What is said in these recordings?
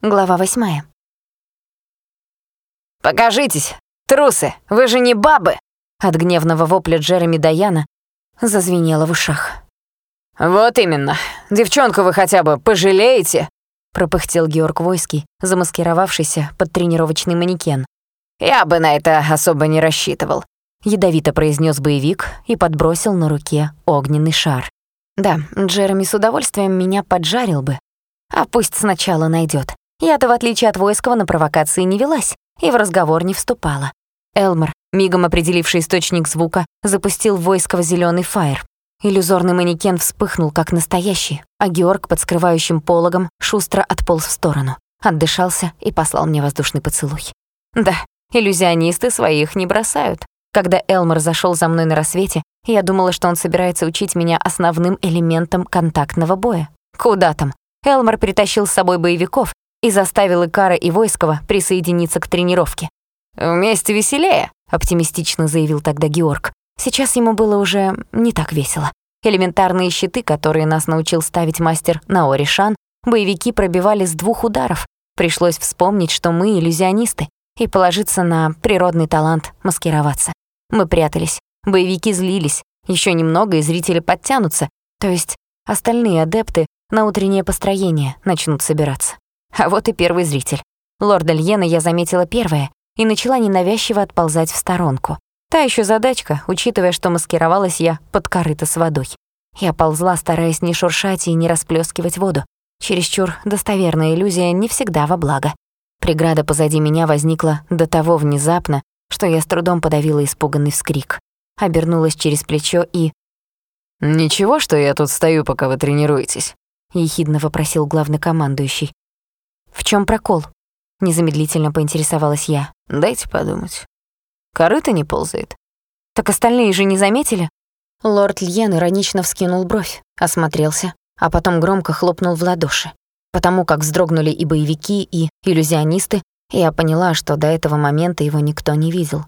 Глава восьмая. «Покажитесь, трусы, вы же не бабы!» От гневного вопля Джереми Даяна зазвенело в ушах. «Вот именно. Девчонку вы хотя бы пожалеете?» пропыхтел Георг Войский, замаскировавшийся под тренировочный манекен. «Я бы на это особо не рассчитывал», — ядовито произнес боевик и подбросил на руке огненный шар. Да, Джереми с удовольствием меня поджарил бы. А пусть сначала найдет. Я-то, в отличие от Войского, на провокации не велась и в разговор не вступала. Элмор, мигом определивший источник звука, запустил в Войского зелёный фаер. Иллюзорный манекен вспыхнул, как настоящий, а Георг под скрывающим пологом шустро отполз в сторону, отдышался и послал мне воздушный поцелуй. Да, иллюзионисты своих не бросают. Когда Элмор зашел за мной на рассвете, я думала, что он собирается учить меня основным элементам контактного боя. Куда там? Элмор притащил с собой боевиков и заставил Икара и Войского присоединиться к тренировке. «Вместе веселее», — оптимистично заявил тогда Георг. Сейчас ему было уже не так весело. Элементарные щиты, которые нас научил ставить мастер Наори Шан, боевики пробивали с двух ударов. Пришлось вспомнить, что мы иллюзионисты, и положиться на природный талант маскироваться. Мы прятались, боевики злились, еще немного и зрители подтянутся, то есть остальные адепты на утреннее построение начнут собираться. А вот и первый зритель. Лорда Льена я заметила первая и начала ненавязчиво отползать в сторонку. Та еще задачка, учитывая, что маскировалась я под корыто с водой. Я ползла, стараясь не шуршать и не расплескивать воду. Чересчур достоверная иллюзия не всегда во благо. Преграда позади меня возникла до того внезапно, что я с трудом подавила испуганный вскрик. Обернулась через плечо и... «Ничего, что я тут стою, пока вы тренируетесь?» — ехидно вопросил главнокомандующий. «В чем прокол?» — незамедлительно поинтересовалась я. «Дайте подумать. Корыто не ползает». «Так остальные же не заметили?» Лорд Льен иронично вскинул бровь, осмотрелся, а потом громко хлопнул в ладоши. Потому как вздрогнули и боевики, и иллюзионисты, я поняла, что до этого момента его никто не видел.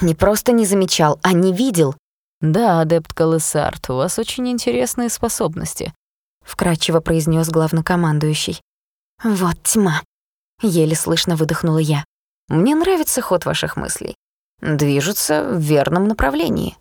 Не просто не замечал, а не видел. «Да, адепт Колесарт, у вас очень интересные способности», — вкратчиво произнес главнокомандующий. «Вот тьма», — еле слышно выдохнула я. «Мне нравится ход ваших мыслей. Движутся в верном направлении».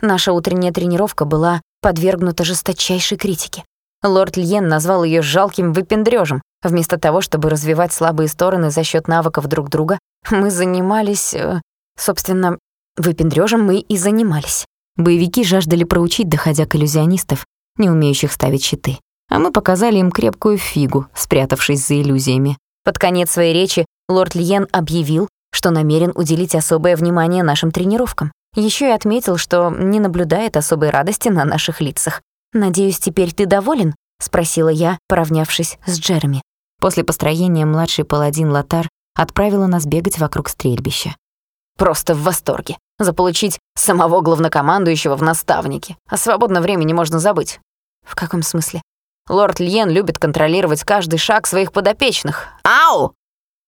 Наша утренняя тренировка была подвергнута жесточайшей критике. Лорд Льен назвал ее жалким выпендрёжем. Вместо того, чтобы развивать слабые стороны за счет навыков друг друга, мы занимались... Э, собственно, выпендрёжем мы и занимались. Боевики жаждали проучить доходя иллюзионистов, не умеющих ставить щиты. А мы показали им крепкую фигу, спрятавшись за иллюзиями. Под конец своей речи лорд Льен объявил, что намерен уделить особое внимание нашим тренировкам. Еще и отметил, что не наблюдает особой радости на наших лицах. «Надеюсь, теперь ты доволен?» — спросила я, поравнявшись с Джереми. После построения младший паладин Латар отправила нас бегать вокруг стрельбища. «Просто в восторге. Заполучить самого главнокомандующего в наставнике. О свободном времени можно забыть». «В каком смысле?» «Лорд Льен любит контролировать каждый шаг своих подопечных. Ау!»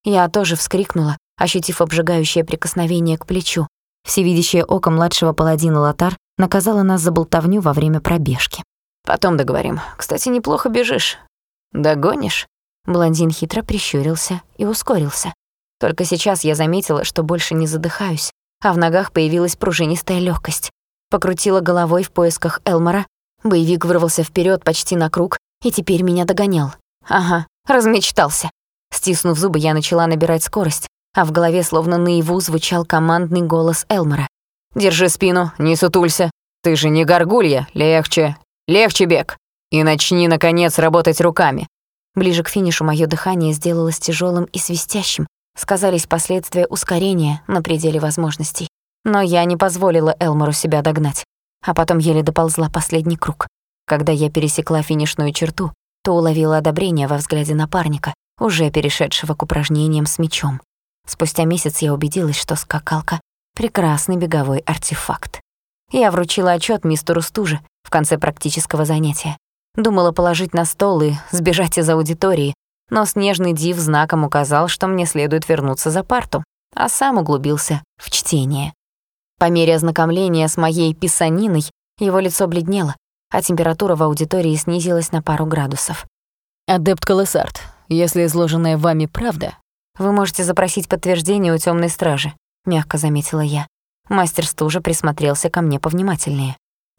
Я тоже вскрикнула, ощутив обжигающее прикосновение к плечу. Всевидящее око младшего паладина Латар наказало нас за болтовню во время пробежки. Потом договорим. Кстати, неплохо бежишь. Догонишь?» Блондин хитро прищурился и ускорился. Только сейчас я заметила, что больше не задыхаюсь, а в ногах появилась пружинистая легкость. Покрутила головой в поисках Элмора. Боевик вырвался вперед почти на круг и теперь меня догонял. Ага, размечтался. Стиснув зубы, я начала набирать скорость, а в голове словно наяву звучал командный голос Элмора. «Держи спину, не сутулься. Ты же не горгулья, легче, Легче бег. И начни, наконец, работать руками». Ближе к финишу мое дыхание сделалось тяжелым и свистящим. Сказались последствия ускорения на пределе возможностей. Но я не позволила Элмору себя догнать. А потом еле доползла последний круг. Когда я пересекла финишную черту, то уловила одобрение во взгляде напарника, уже перешедшего к упражнениям с мечом. Спустя месяц я убедилась, что скакалка — прекрасный беговой артефакт. Я вручила отчет мистеру Стуже в конце практического занятия. Думала положить на стол и сбежать из аудитории, но снежный див знаком указал, что мне следует вернуться за парту, а сам углубился в чтение. По мере ознакомления с моей писаниной его лицо бледнело, а температура в аудитории снизилась на пару градусов. «Адепт Колесарт, если изложенная вами правда, вы можете запросить подтверждение у темной стражи, мягко заметила я. Мастер стужа присмотрелся ко мне повнимательнее.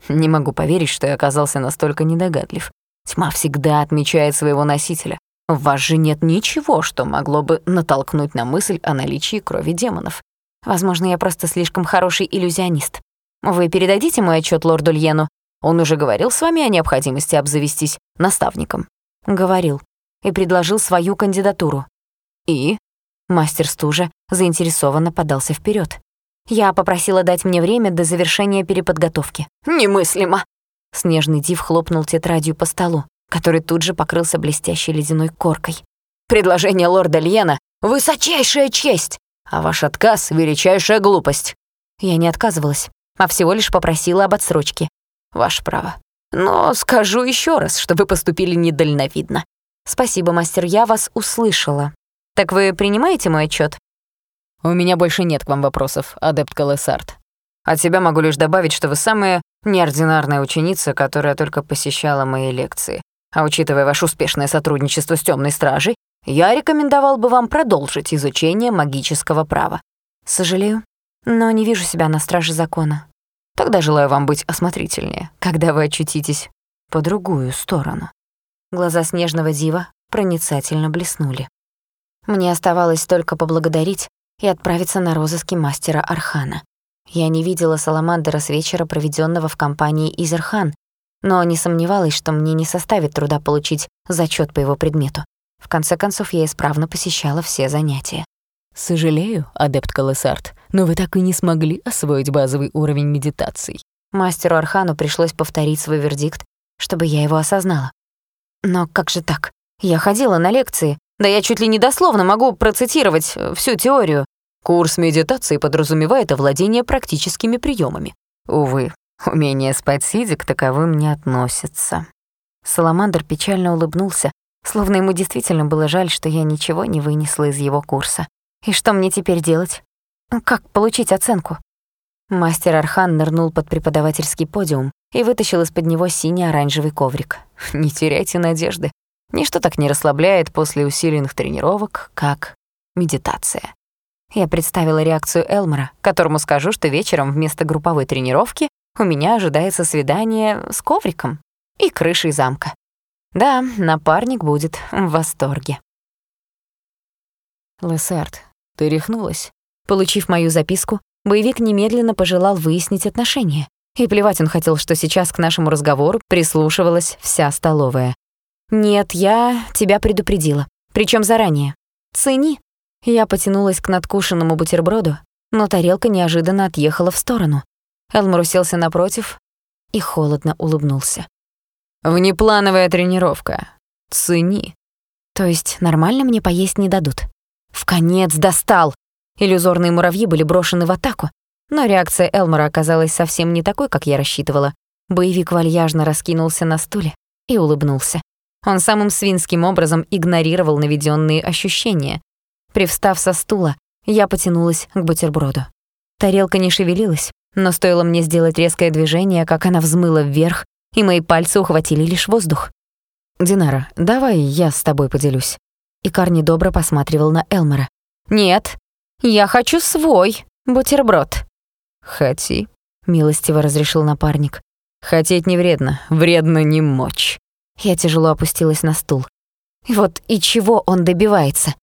Не могу поверить, что я оказался настолько недогадлив. Тьма всегда отмечает своего носителя. В вас же нет ничего, что могло бы натолкнуть на мысль о наличии крови демонов. Возможно, я просто слишком хороший иллюзионист. Вы передадите мой отчет лорду Льену? Он уже говорил с вами о необходимости обзавестись наставником. Говорил. И предложил свою кандидатуру. И? Мастер стужа заинтересованно подался вперед. Я попросила дать мне время до завершения переподготовки. Немыслимо. Снежный див хлопнул тетрадью по столу, который тут же покрылся блестящей ледяной коркой. Предложение лорда Льена — высочайшая честь, а ваш отказ — величайшая глупость. Я не отказывалась, а всего лишь попросила об отсрочке. Ваше право. Но скажу еще раз, что вы поступили недальновидно. Спасибо, мастер, я вас услышала. Так вы принимаете мой отчет? У меня больше нет к вам вопросов, адепт Калесарт. От себя могу лишь добавить, что вы самая неординарная ученица, которая только посещала мои лекции. А учитывая ваше успешное сотрудничество с Темной Стражей, я рекомендовал бы вам продолжить изучение магического права. Сожалею, но не вижу себя на страже закона. Тогда желаю вам быть осмотрительнее, когда вы очутитесь по другую сторону. Глаза снежного дива проницательно блеснули. Мне оставалось только поблагодарить и отправиться на розыски мастера Архана. Я не видела Саламандера с вечера, проведенного в компании Изерхан, но не сомневалась, что мне не составит труда получить зачет по его предмету. В конце концов, я исправно посещала все занятия. «Сожалею, адепт Колесарт, но вы так и не смогли освоить базовый уровень медитаций». Мастеру Архану пришлось повторить свой вердикт, чтобы я его осознала. Но как же так? Я ходила на лекции, да я чуть ли не дословно могу процитировать э, всю теорию. Курс медитации подразумевает овладение практическими приемами. Увы, умение спать сидя к таковым не относится. Саламандр печально улыбнулся, словно ему действительно было жаль, что я ничего не вынесла из его курса. И что мне теперь делать? Как получить оценку? Мастер Архан нырнул под преподавательский подиум и вытащил из-под него синий-оранжевый коврик. Не теряйте надежды. Ничто так не расслабляет после усиленных тренировок, как медитация. Я представила реакцию Элмора, которому скажу, что вечером вместо групповой тренировки у меня ожидается свидание с ковриком и крышей замка. Да, напарник будет в восторге. Лесард, ты рехнулась? Получив мою записку, боевик немедленно пожелал выяснить отношения. И плевать он хотел, что сейчас к нашему разговору прислушивалась вся столовая. «Нет, я тебя предупредила. Причем заранее. Цени». Я потянулась к надкушенному бутерброду, но тарелка неожиданно отъехала в сторону. Элмор уселся напротив и холодно улыбнулся. «Внеплановая тренировка. Цени». «То есть нормально мне поесть не дадут?» «В конец достал!» Иллюзорные муравьи были брошены в атаку, но реакция Элмора оказалась совсем не такой, как я рассчитывала. Боевик вальяжно раскинулся на стуле и улыбнулся. Он самым свинским образом игнорировал наведенные ощущения. Привстав со стула, я потянулась к бутерброду. Тарелка не шевелилась, но стоило мне сделать резкое движение, как она взмыла вверх, и мои пальцы ухватили лишь воздух. «Динара, давай я с тобой поделюсь». Икар недобро посматривал на Элмора. «Нет, я хочу свой бутерброд». «Хоти», — милостиво разрешил напарник. «Хотеть не вредно, вредно не мочь». Я тяжело опустилась на стул. Вот и чего он добивается?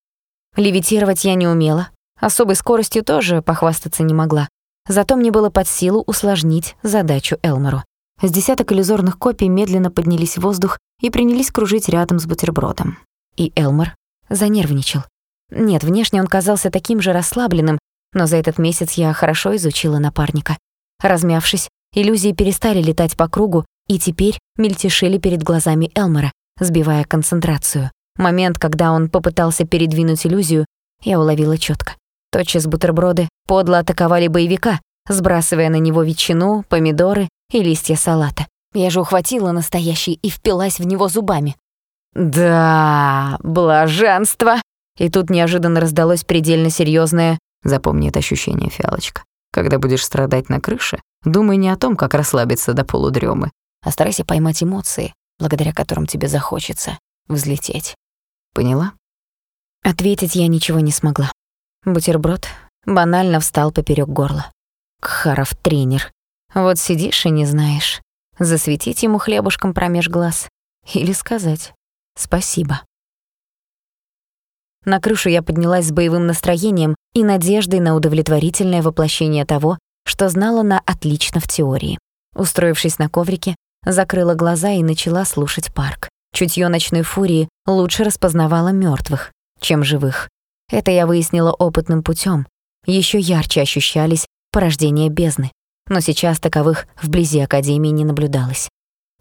Левитировать я не умела, особой скоростью тоже похвастаться не могла. Зато мне было под силу усложнить задачу Элмору. С десяток иллюзорных копий медленно поднялись в воздух и принялись кружить рядом с бутербродом. И Элмор занервничал. Нет, внешне он казался таким же расслабленным, но за этот месяц я хорошо изучила напарника. Размявшись, иллюзии перестали летать по кругу и теперь мельтешили перед глазами Элмора, сбивая концентрацию. Момент, когда он попытался передвинуть иллюзию, я уловила четко. Тотчас бутерброды подло атаковали боевика, сбрасывая на него ветчину, помидоры и листья салата. Я же ухватила настоящий и впилась в него зубами. «Да, блаженство!» И тут неожиданно раздалось предельно серьезное «Запомни это ощущение, фиалочка. Когда будешь страдать на крыше, думай не о том, как расслабиться до полудремы, а старайся поймать эмоции, благодаря которым тебе захочется взлететь. Поняла? Ответить я ничего не смогла. Бутерброд банально встал поперек горла. Кхаров тренер. Вот сидишь и не знаешь, засветить ему хлебушком промеж глаз или сказать «спасибо». На крышу я поднялась с боевым настроением и надеждой на удовлетворительное воплощение того, что знала на отлично в теории. Устроившись на коврике, закрыла глаза и начала слушать парк. Чутье ночной фурии лучше распознавало мертвых, чем живых. Это я выяснила опытным путем. Еще ярче ощущались порождения бездны, но сейчас таковых вблизи Академии не наблюдалось.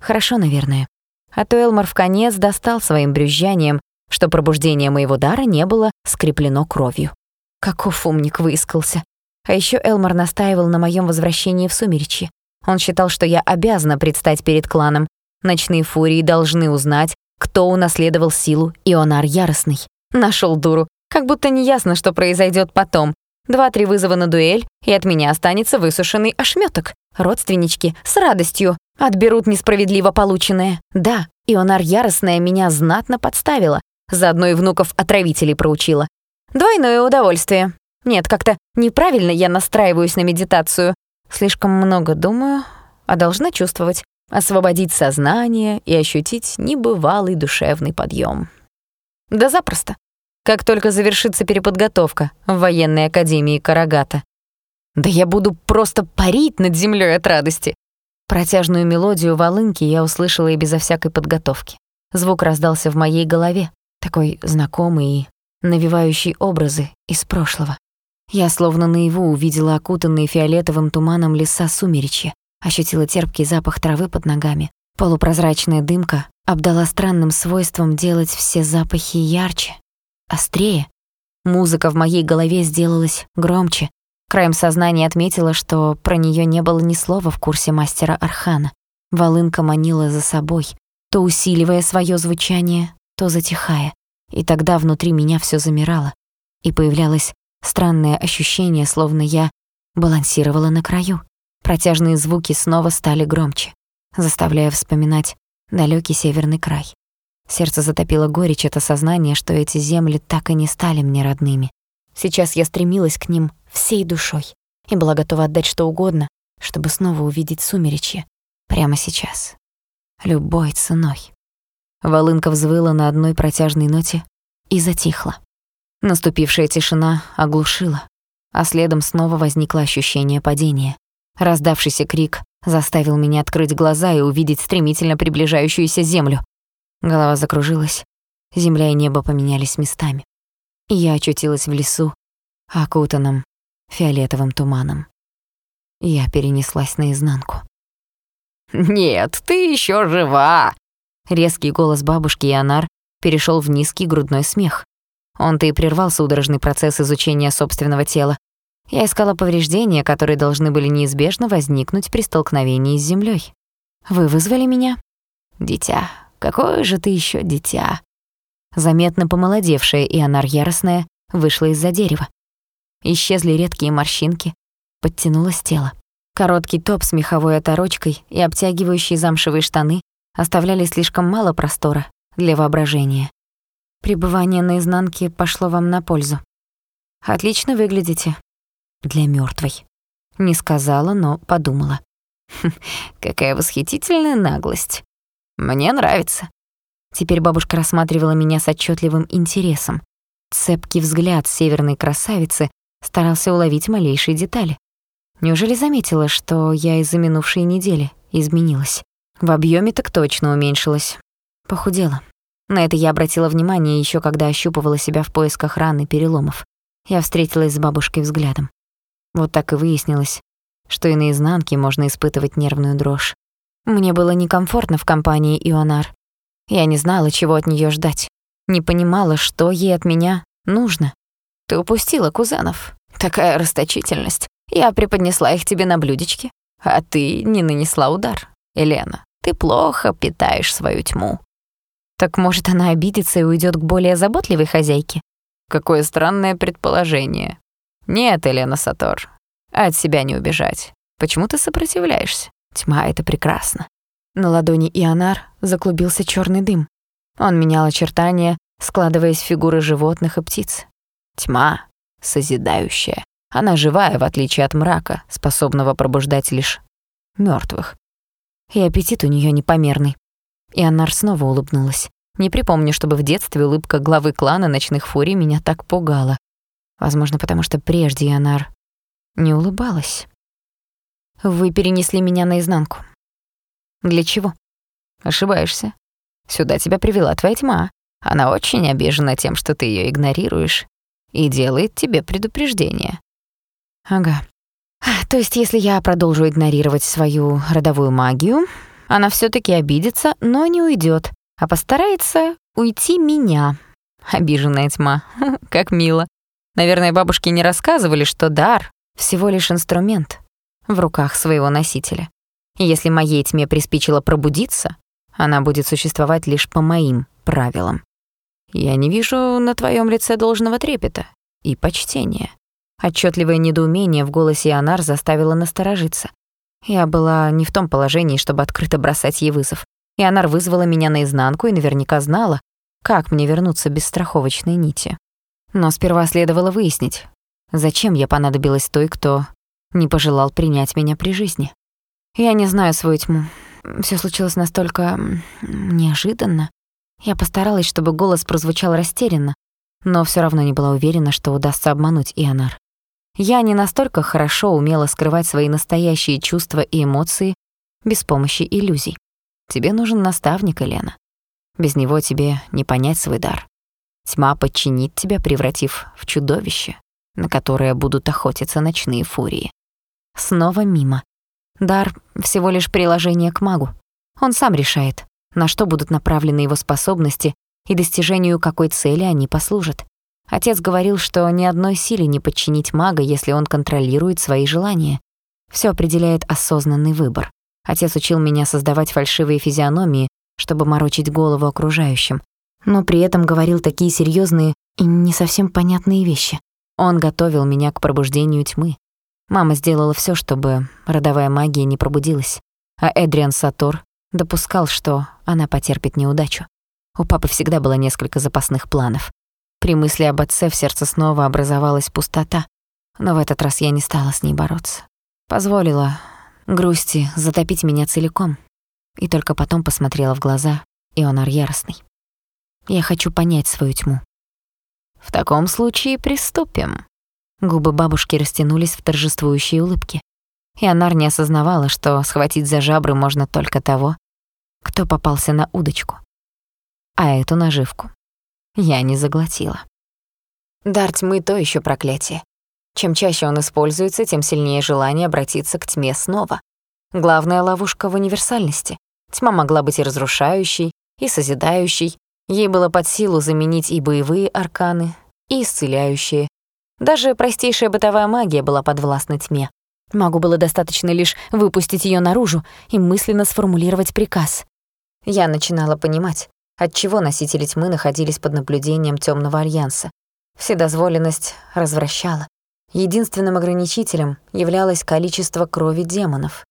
Хорошо, наверное. А то Элмар в конец достал своим брюзжанием, что пробуждение моего дара не было скреплено кровью. Каков умник выискался. А еще Элмар настаивал на моем возвращении в Сумеречье. Он считал, что я обязана предстать перед кланом. Ночные фурии должны узнать, кто унаследовал силу Ионар Яростный. Нашел дуру. Как будто не ясно, что произойдет потом. Два-три вызова на дуэль, и от меня останется высушенный ошметок. Родственнички с радостью отберут несправедливо полученное. Да, Ионар Яростная меня знатно подставила. Заодно и внуков отравителей проучила. Двойное удовольствие. Нет, как-то неправильно я настраиваюсь на медитацию. Слишком много думаю, а должна чувствовать, освободить сознание и ощутить небывалый душевный подъем. Да запросто. Как только завершится переподготовка в военной академии Карагата. Да я буду просто парить над землей от радости. Протяжную мелодию волынки я услышала и безо всякой подготовки. Звук раздался в моей голове, такой знакомый и навевающий образы из прошлого. Я словно наяву увидела окутанные фиолетовым туманом леса сумеречья, ощутила терпкий запах травы под ногами. Полупрозрачная дымка обдала странным свойством делать все запахи ярче, острее. Музыка в моей голове сделалась громче. Краем сознания отметила, что про нее не было ни слова в курсе мастера Архана. Волынка манила за собой, то усиливая свое звучание, то затихая. И тогда внутри меня все замирало, и появлялось Странное ощущение, словно я балансировала на краю. Протяжные звуки снова стали громче, заставляя вспоминать далекий северный край. Сердце затопило горечь от осознания, что эти земли так и не стали мне родными. Сейчас я стремилась к ним всей душой и была готова отдать что угодно, чтобы снова увидеть сумеречье. Прямо сейчас. Любой ценой. Волынка взвыла на одной протяжной ноте и затихла. Наступившая тишина оглушила, а следом снова возникло ощущение падения. Раздавшийся крик заставил меня открыть глаза и увидеть стремительно приближающуюся землю. Голова закружилась, земля и небо поменялись местами. Я очутилась в лесу, окутанном фиолетовым туманом. Я перенеслась наизнанку. «Нет, ты еще жива!» Резкий голос бабушки Ионар перешел в низкий грудной смех. Он-то и прервал судорожный процесс изучения собственного тела. Я искала повреждения, которые должны были неизбежно возникнуть при столкновении с землей. «Вы вызвали меня?» «Дитя, какое же ты еще дитя?» Заметно помолодевшая и Ионар Яростная вышла из-за дерева. Исчезли редкие морщинки, подтянулось тело. Короткий топ с меховой оторочкой и обтягивающие замшевые штаны оставляли слишком мало простора для воображения. Пребывание на изнанке пошло вам на пользу. Отлично выглядите. Для мёртвой. Не сказала, но подумала. Хм, какая восхитительная наглость. Мне нравится. Теперь бабушка рассматривала меня с отчетливым интересом. Цепкий взгляд северной красавицы старался уловить малейшие детали. Неужели заметила, что я из-за минувшей недели изменилась? В объеме так точно уменьшилась. Похудела. На это я обратила внимание еще когда ощупывала себя в поисках ран и переломов. Я встретилась с бабушкой взглядом. Вот так и выяснилось, что и наизнанке можно испытывать нервную дрожь. Мне было некомфортно в компании Ионар. Я не знала, чего от нее ждать. Не понимала, что ей от меня нужно. Ты упустила кузенов. Такая расточительность. Я преподнесла их тебе на блюдечке, а ты не нанесла удар. Елена, ты плохо питаешь свою тьму. Так может, она обидится и уйдет к более заботливой хозяйке? Какое странное предположение. Нет, Елена Сатор, от себя не убежать. Почему ты сопротивляешься? Тьма — это прекрасно. На ладони Ионар заклубился черный дым. Он менял очертания, складываясь в фигуры животных и птиц. Тьма, созидающая. Она живая, в отличие от мрака, способного пробуждать лишь мертвых. И аппетит у нее непомерный. И Аннар снова улыбнулась. Не припомню, чтобы в детстве улыбка главы клана ночных фурий меня так пугала. Возможно, потому что прежде Янар не улыбалась. Вы перенесли меня наизнанку. Для чего? Ошибаешься. Сюда тебя привела твоя тьма. Она очень обижена тем, что ты ее игнорируешь, и делает тебе предупреждение. Ага. То есть, если я продолжу игнорировать свою родовую магию, она все таки обидится, но не уйдет, а постарается уйти меня. Обиженная тьма. Как мило. Наверное, бабушки не рассказывали, что дар — всего лишь инструмент в руках своего носителя. И если моей тьме приспичило пробудиться, она будет существовать лишь по моим правилам. Я не вижу на твоем лице должного трепета и почтения. Отчетливое недоумение в голосе Ионар заставило насторожиться. Я была не в том положении, чтобы открыто бросать ей вызов. Ионар вызвала меня наизнанку и наверняка знала, как мне вернуться без страховочной нити. Но сперва следовало выяснить, зачем я понадобилась той, кто не пожелал принять меня при жизни. Я не знаю свою тьму. Все случилось настолько неожиданно. Я постаралась, чтобы голос прозвучал растерянно, но все равно не была уверена, что удастся обмануть Ионар. Я не настолько хорошо умела скрывать свои настоящие чувства и эмоции без помощи иллюзий. Тебе нужен наставник, Елена. Без него тебе не понять свой дар. Тьма подчинит тебя, превратив в чудовище, на которое будут охотиться ночные фурии. Снова мимо. Дар — всего лишь приложение к магу. Он сам решает, на что будут направлены его способности и достижению какой цели они послужат. Отец говорил, что ни одной силе не подчинить мага, если он контролирует свои желания. Всё определяет осознанный выбор. Отец учил меня создавать фальшивые физиономии, чтобы морочить голову окружающим, но при этом говорил такие серьёзные и не совсем понятные вещи. Он готовил меня к пробуждению тьмы. Мама сделала всё, чтобы родовая магия не пробудилась, а Эдриан Сатор допускал, что она потерпит неудачу. У папы всегда было несколько запасных планов. При мысли об отце в сердце снова образовалась пустота, но в этот раз я не стала с ней бороться. Позволила грусти затопить меня целиком, и только потом посмотрела в глаза Ионар яростный. Я хочу понять свою тьму. В таком случае приступим. Губы бабушки растянулись в торжествующей улыбке. Ионар не осознавала, что схватить за жабры можно только того, кто попался на удочку. А эту наживку я не заглотила. Дар тьмы — то еще проклятие. Чем чаще он используется, тем сильнее желание обратиться к тьме снова. Главная ловушка в универсальности. Тьма могла быть и разрушающей, и созидающей. Ей было под силу заменить и боевые арканы, и исцеляющие. Даже простейшая бытовая магия была подвластна тьме. Магу было достаточно лишь выпустить ее наружу и мысленно сформулировать приказ. Я начинала понимать, отчего носители тьмы находились под наблюдением Темного Альянса. Вседозволенность развращала. Единственным ограничителем являлось количество крови демонов.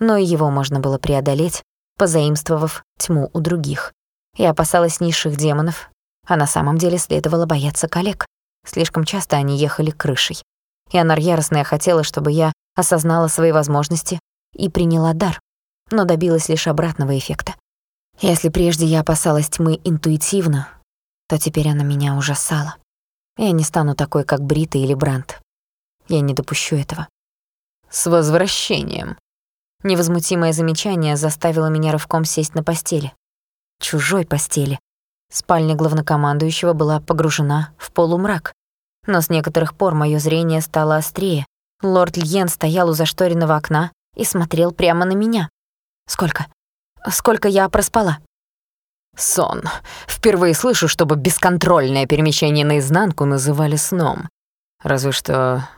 Но и его можно было преодолеть, позаимствовав тьму у других. Я опасалась низших демонов, а на самом деле следовало бояться коллег. Слишком часто они ехали крышей. И Анар яростная хотела, чтобы я осознала свои возможности и приняла дар, но добилась лишь обратного эффекта. Если прежде я опасалась тьмы интуитивно, то теперь она меня ужасала. Я не стану такой, как Брита или Брандт. Я не допущу этого. С возвращением. Невозмутимое замечание заставило меня рывком сесть на постели. Чужой постели. Спальня главнокомандующего была погружена в полумрак. Но с некоторых пор моё зрение стало острее. Лорд Льен стоял у зашторенного окна и смотрел прямо на меня. Сколько? Сколько я проспала?» «Сон. Впервые слышу, чтобы бесконтрольное перемещение наизнанку называли сном. Разве что...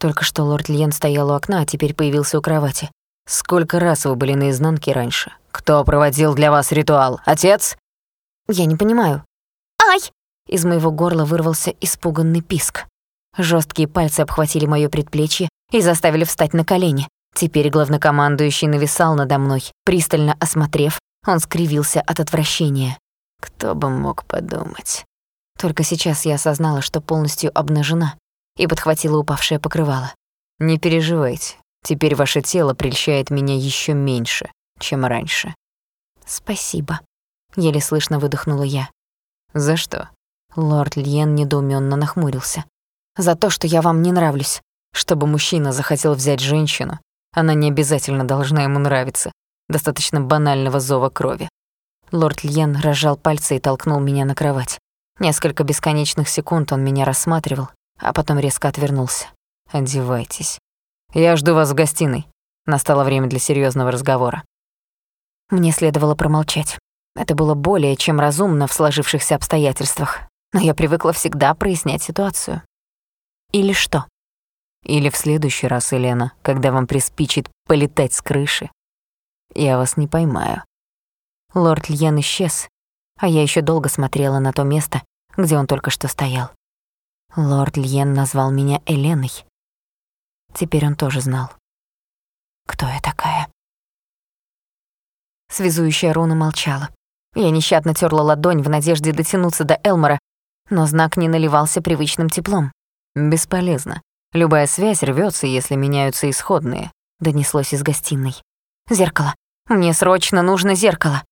Только что лорд Льен стоял у окна, а теперь появился у кровати. Сколько раз вы были наизнанке раньше? Кто проводил для вас ритуал? Отец?» «Я не понимаю». «Ай!» Из моего горла вырвался испуганный писк. Жесткие пальцы обхватили моё предплечье и заставили встать на колени. Теперь главнокомандующий нависал надо мной. Пристально осмотрев, он скривился от отвращения. Кто бы мог подумать. Только сейчас я осознала, что полностью обнажена, и подхватила упавшее покрывало. «Не переживайте, теперь ваше тело прельщает меня еще меньше, чем раньше». «Спасибо», — еле слышно выдохнула я. «За что?» Лорд Льен недоуменно нахмурился. «За то, что я вам не нравлюсь. Чтобы мужчина захотел взять женщину, она не обязательно должна ему нравиться. Достаточно банального зова крови. Лорд Льен разжал пальцы и толкнул меня на кровать. Несколько бесконечных секунд он меня рассматривал, а потом резко отвернулся. «Одевайтесь. Я жду вас в гостиной. Настало время для серьезного разговора». Мне следовало промолчать. Это было более чем разумно в сложившихся обстоятельствах, но я привыкла всегда прояснять ситуацию. Или что? Или в следующий раз, Елена, когда вам приспичит полетать с крыши, я вас не поймаю. Лорд Льен исчез, а я еще долго смотрела на то место, где он только что стоял. Лорд Льен назвал меня Эленой. Теперь он тоже знал, кто я такая. Связующая руна молчала. Я нещадно терла ладонь в надежде дотянуться до Элмора, но знак не наливался привычным теплом. «Бесполезно. Любая связь рвется, если меняются исходные», — донеслось из гостиной. «Зеркало. Мне срочно нужно зеркало».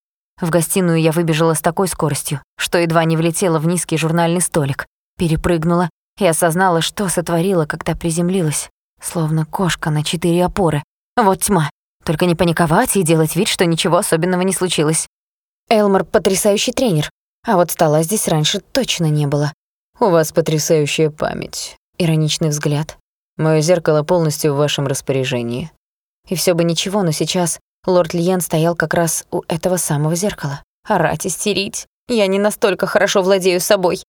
В гостиную я выбежала с такой скоростью, что едва не влетела в низкий журнальный столик. Перепрыгнула и осознала, что сотворила, когда приземлилась. Словно кошка на четыре опоры. Вот тьма. Только не паниковать и делать вид, что ничего особенного не случилось. Элмор — потрясающий тренер, а вот стола здесь раньше точно не было. «У вас потрясающая память», Ироничный взгляд. Моё зеркало полностью в вашем распоряжении. И всё бы ничего, но сейчас лорд Льен стоял как раз у этого самого зеркала. Орать, истерить. Я не настолько хорошо владею собой.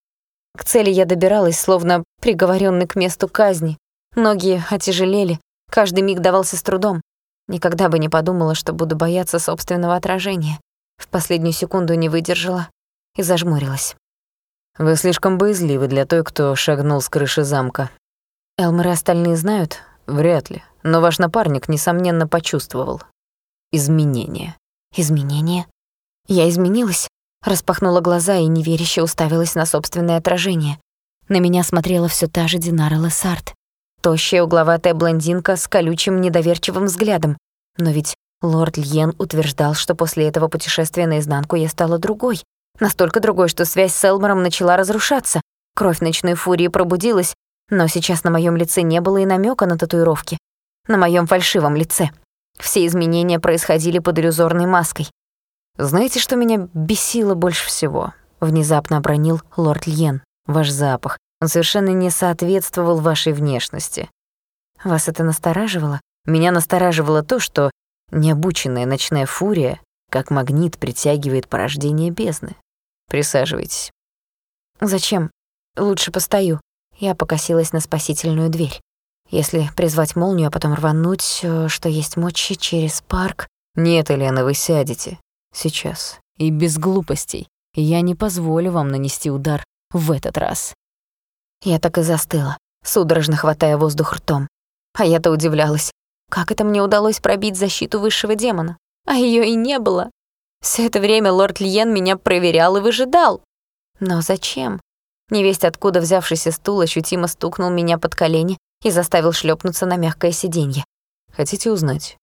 К цели я добиралась, словно приговорённый к месту казни. Ноги отяжелели, каждый миг давался с трудом. Никогда бы не подумала, что буду бояться собственного отражения. В последнюю секунду не выдержала и зажмурилась. Вы слишком боязливы для той, кто шагнул с крыши замка. Элмер и остальные знают? Вряд ли. Но ваш напарник, несомненно, почувствовал. Изменения. Изменения? Я изменилась? Распахнула глаза и неверяще уставилась на собственное отражение. На меня смотрела все та же Динара Лессард. Тощая угловатая блондинка с колючим недоверчивым взглядом. Но ведь лорд Льен утверждал, что после этого путешествия наизнанку я стала другой. Настолько другой, что связь с Элмором начала разрушаться. Кровь ночной фурии пробудилась, но сейчас на моем лице не было и намека на татуировки. На моем фальшивом лице. Все изменения происходили под иллюзорной маской. «Знаете, что меня бесило больше всего?» — внезапно обронил лорд Льен. «Ваш запах. Он совершенно не соответствовал вашей внешности». «Вас это настораживало?» «Меня настораживало то, что необученная ночная фурия как магнит притягивает порождение бездны. Присаживайтесь. Зачем? Лучше постою. Я покосилась на спасительную дверь. Если призвать молнию, а потом рвануть, э, что есть мочи через парк... Нет, Елена, вы сядете. Сейчас. И без глупостей. Я не позволю вам нанести удар в этот раз. Я так и застыла, судорожно хватая воздух ртом. А я-то удивлялась, как это мне удалось пробить защиту высшего демона а ее и не было. Все это время лорд Льен меня проверял и выжидал. Но зачем? Невесть, откуда взявшийся стул, ощутимо стукнул меня под колени и заставил шлепнуться на мягкое сиденье. Хотите узнать,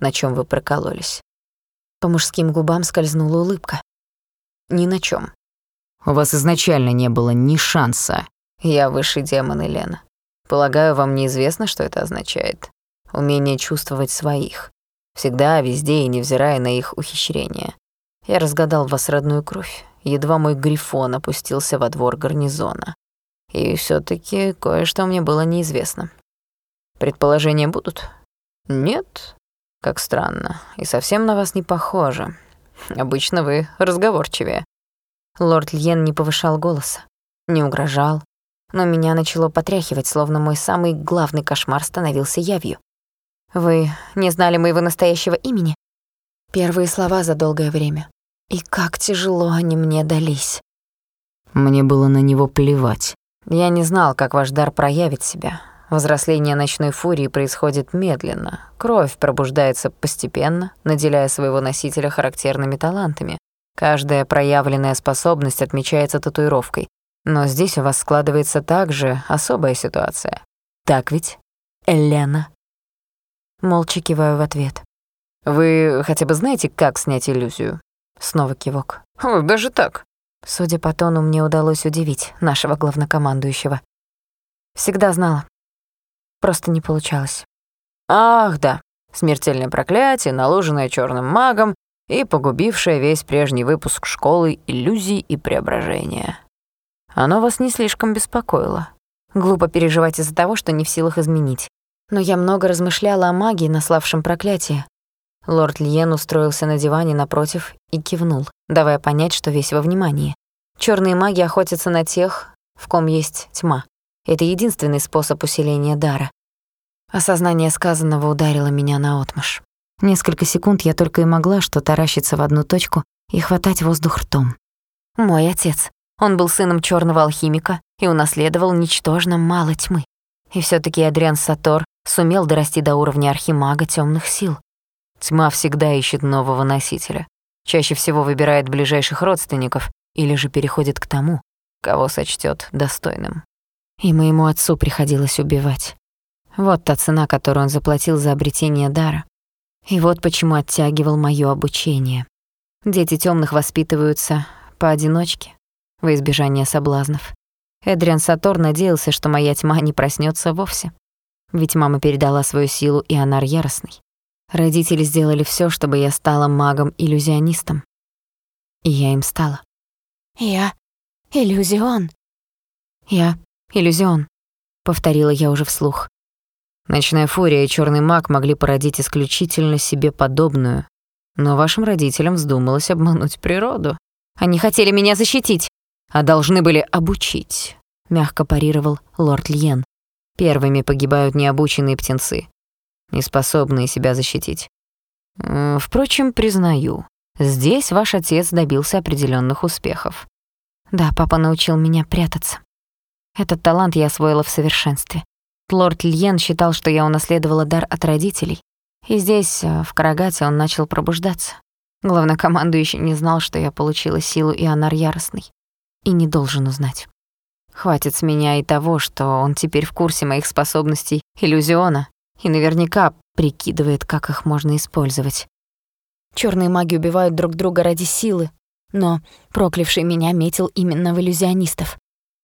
на чем вы прокололись? По мужским губам скользнула улыбка. Ни на чем. У вас изначально не было ни шанса. Я высший демон, Елена. Полагаю, вам неизвестно, что это означает. Умение чувствовать своих. Всегда, везде и невзирая на их ухищрения. Я разгадал вас родную кровь, едва мой грифон опустился во двор гарнизона. И все таки кое-что мне было неизвестно. Предположения будут? Нет? Как странно. И совсем на вас не похоже. Обычно вы разговорчивее. Лорд Льен не повышал голоса, не угрожал, но меня начало потряхивать, словно мой самый главный кошмар становился явью. Вы не знали моего настоящего имени? Первые слова за долгое время. И как тяжело они мне дались. Мне было на него плевать. Я не знал, как ваш дар проявит себя. Взросление ночной фурии происходит медленно. Кровь пробуждается постепенно, наделяя своего носителя характерными талантами. Каждая проявленная способность отмечается татуировкой. Но здесь у вас складывается также особая ситуация. Так ведь, Элена?» Молча киваю в ответ. «Вы хотя бы знаете, как снять иллюзию?» Снова кивок. «О, даже так?» Судя по тону, мне удалось удивить нашего главнокомандующего. Всегда знала. Просто не получалось. «Ах, да. Смертельное проклятие, наложенное черным магом и погубившее весь прежний выпуск школы иллюзий и преображения. Оно вас не слишком беспокоило. Глупо переживать из-за того, что не в силах изменить. Но я много размышляла о магии, наславшем проклятие. Лорд Льен устроился на диване напротив и кивнул, давая понять, что весь во внимании. Черные маги охотятся на тех, в ком есть тьма. Это единственный способ усиления дара. Осознание сказанного ударило меня наотмашь. Несколько секунд я только и могла что таращиться в одну точку и хватать воздух ртом. Мой отец. Он был сыном черного алхимика и унаследовал ничтожно мало тьмы. И все таки Адриан Сатор сумел дорасти до уровня архимага темных сил. Тьма всегда ищет нового носителя. Чаще всего выбирает ближайших родственников или же переходит к тому, кого сочтет достойным. И моему отцу приходилось убивать. Вот та цена, которую он заплатил за обретение дара. И вот почему оттягивал моё обучение. Дети тёмных воспитываются поодиночке, во избежание соблазнов. Эдриан Сатор надеялся, что моя тьма не проснётся вовсе. Ведь мама передала свою силу, и она яростный. Родители сделали всё, чтобы я стала магом-иллюзионистом. И я им стала. «Я иллюзион». «Я иллюзион», — повторила я уже вслух. Ночная фурия и черный маг могли породить исключительно себе подобную, но вашим родителям вздумалось обмануть природу. Они хотели меня защитить, а должны были обучить, мягко парировал лорд Льен. Первыми погибают необученные птенцы, неспособные себя защитить. Впрочем, признаю, здесь ваш отец добился определенных успехов. Да, папа научил меня прятаться. Этот талант я освоила в совершенстве. Лорд Льен считал, что я унаследовала дар от родителей. И здесь, э, в Карагате, он начал пробуждаться. Главнокомандующий не знал, что я получила силу Ионар Яростный. И не должен узнать. Хватит с меня и того, что он теперь в курсе моих способностей иллюзиона и наверняка прикидывает, как их можно использовать. Черные маги убивают друг друга ради силы, но проклявший меня метил именно в иллюзионистов.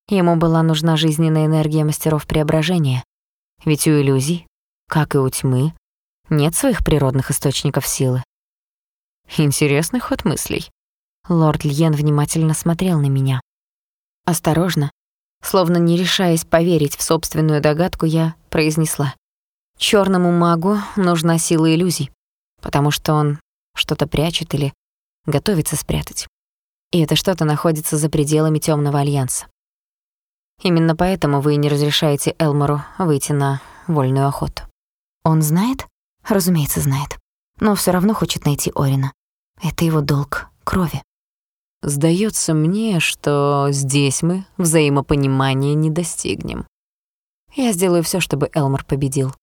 Ему была нужна жизненная энергия мастеров преображения, ведь у иллюзий, как и у тьмы, нет своих природных источников силы. Интересный ход мыслей. Лорд Льен внимательно смотрел на меня. Осторожно, словно не решаясь поверить в собственную догадку, я произнесла. Чёрному магу нужна сила иллюзий, потому что он что-то прячет или готовится спрятать. И это что-то находится за пределами Тёмного альянса. Именно поэтому вы не разрешаете Элмору выйти на вольную охоту. Он знает? Разумеется, знает. Но всё равно хочет найти Орина. Это его долг крови. Сдается мне, что здесь мы взаимопонимания не достигнем. Я сделаю всё, чтобы Элмор победил.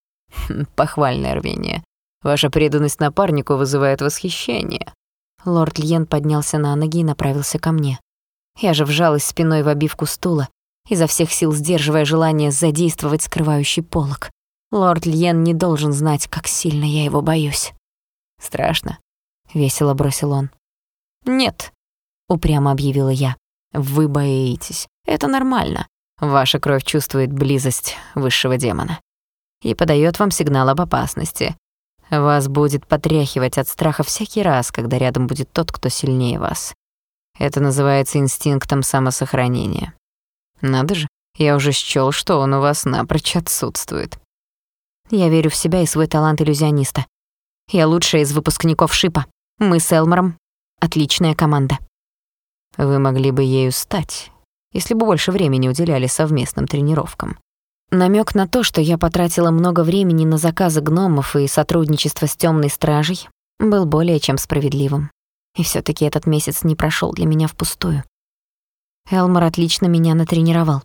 Хм, похвальное рвение. Ваша преданность напарнику вызывает восхищение. Лорд Льен поднялся на ноги и направился ко мне. Я же вжалась спиной в обивку стула, изо всех сил сдерживая желание задействовать скрывающий полог. Лорд Льен не должен знать, как сильно я его боюсь. «Страшно», — весело бросил он. «Нет», — упрямо объявила я. «Вы боитесь. Это нормально. Ваша кровь чувствует близость высшего демона и подает вам сигнал об опасности. Вас будет потряхивать от страха всякий раз, когда рядом будет тот, кто сильнее вас. Это называется инстинктом самосохранения. Надо же, я уже счёл, что он у вас напрочь отсутствует. Я верю в себя и свой талант иллюзиониста. Я лучшая из выпускников ШИПа. Мы с Элмором — отличная команда. Вы могли бы ею стать, если бы больше времени уделяли совместным тренировкам. Намек на то, что я потратила много времени на заказы гномов и сотрудничество с темной стражей, был более чем справедливым. И все таки этот месяц не прошел для меня впустую. Элмор отлично меня натренировал.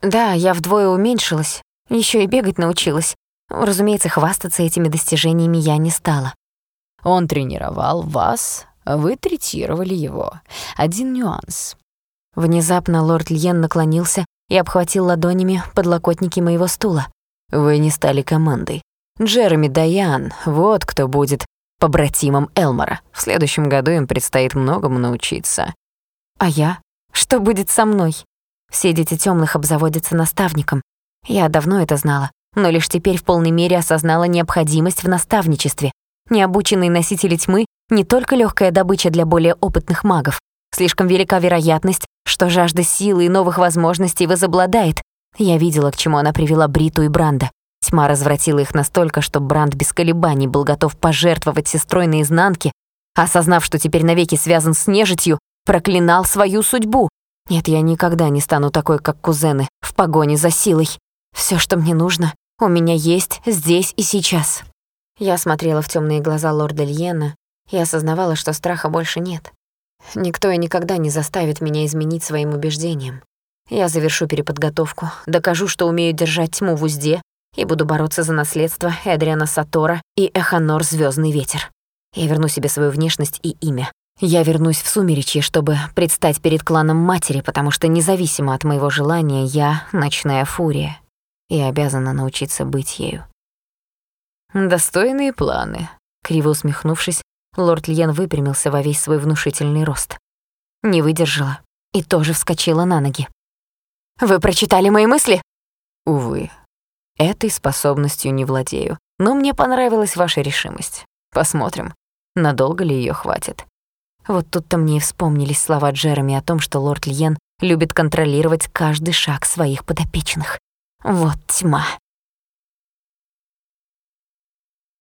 Да, я вдвое уменьшилась, еще и бегать научилась. Разумеется, хвастаться этими достижениями я не стала. Он тренировал вас, вы третировали его. Один нюанс. Внезапно лорд Льен наклонился и обхватил ладонями подлокотники моего стула. «Вы не стали командой. Джереми Даян, вот кто будет побратимом Элмора. В следующем году им предстоит многому научиться». «А я? Что будет со мной?» Все дети тёмных обзаводятся наставником. Я давно это знала, но лишь теперь в полной мере осознала необходимость в наставничестве. Необученные носители тьмы — не только легкая добыча для более опытных магов. Слишком велика вероятность, что жажда силы и новых возможностей возобладает. Я видела, к чему она привела Бриту и Бранда. Тьма развратила их настолько, что Бранд без колебаний был готов пожертвовать сестрой наизнанке, осознав, что теперь навеки связан с нежитью, проклинал свою судьбу. Нет, я никогда не стану такой, как кузены, в погоне за силой. Все, что мне нужно, у меня есть здесь и сейчас. Я смотрела в темные глаза лорда Льена и осознавала, что страха больше нет. Никто и никогда не заставит меня изменить своим убеждениям. Я завершу переподготовку, докажу, что умею держать тьму в узде и буду бороться за наследство Эдриана Сатора и Эханор Звездный ветер. Я верну себе свою внешность и имя, я вернусь в Сумеречье, чтобы предстать перед кланом матери, потому что независимо от моего желания я — ночная фурия и обязана научиться быть ею. «Достойные планы», — криво усмехнувшись, лорд Льен выпрямился во весь свой внушительный рост. Не выдержала и тоже вскочила на ноги. «Вы прочитали мои мысли?» «Увы, этой способностью не владею, но мне понравилась ваша решимость. Посмотрим, надолго ли ее хватит». Вот тут-то мне и вспомнились слова Джереми о том, что лорд Льен любит контролировать каждый шаг своих подопечных. Вот тьма.